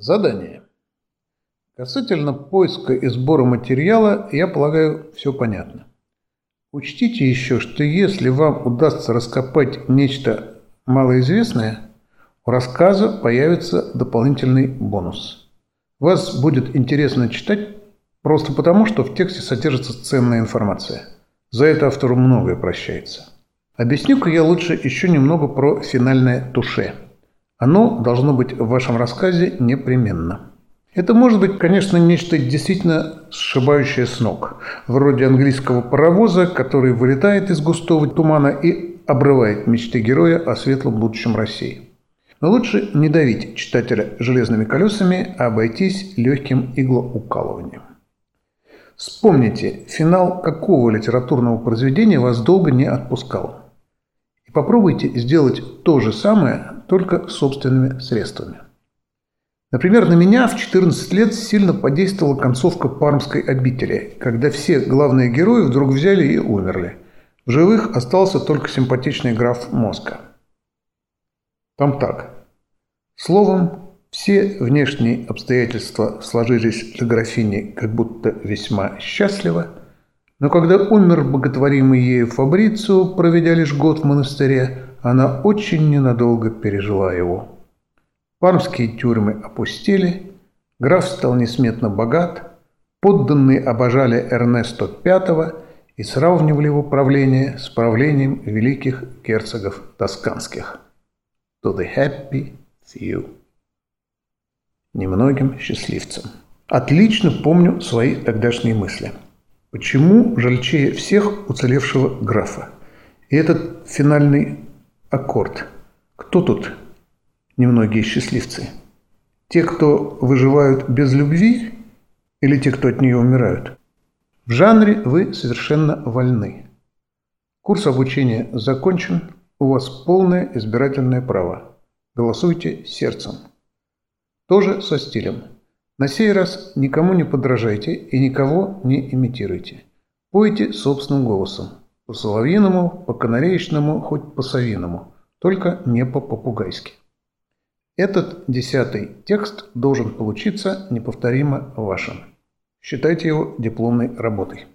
Задание. Касательно поиска и сбора материала, я полагаю, все понятно. Учтите еще, что если вам удастся раскопать нечто малоизвестное, у рассказа появится дополнительный бонус. Вас будет интересно читать просто потому, что в тексте содержится ценная информация. За это автору многое прощается. Объясню-ка я лучше еще немного про финальное туше. Оно должно быть в вашем рассказе непременно. Это может быть, конечно, нечто действительно сшибающее с ног, вроде английского паровоза, который вылетает из густого тумана и обрывает мечты героя о светлом будущем России. Но лучше не давить читателя железными колесами, а обойтись легким иглоукалыванием. Вспомните, финал какого литературного произведения вас долго не отпускал. Попробуйте сделать то же самое, только собственными средствами. Например, на меня в 14 лет сильно подействовала концовка Пармской обители, когда все главные герои вдруг взяли и умерли. В живых остался только симпатичный граф Моска. Там так. Словом, все внешние обстоятельства сложились для графини как будто весьма счастливо, но когда умер боготворимый Фабрицио, проведя лишь год в монастыре, она очень ненадолго пережила его. Пармские тюрьмы опустили, граф стал несметно богат, подданные обожали Эрнесто V и сравнивали его правление с правлением великих герцогов тосканских. To the happy few. Немногим счастливцам. Отлично помню свои тогдашние мысли. Почему жальчее всех уцелевшего графа? И этот финальный аккорд. Кто тут немногие счастливцы? Те, кто выживают без любви или те, кто от нее умирают? В жанре вы совершенно вольны. Курс обучения закончен, у вас полное избирательное право. Голосуйте сердцем. Тоже со стилем. На сей раз никому не подражайте и никого не имитируйте. Пойте собственным голосом. По соловьиному, по канареечному, хоть по совиному. Только не по-попугайски. Этот десятый текст должен получиться неповторимо вашим. Считайте его дипломной работой.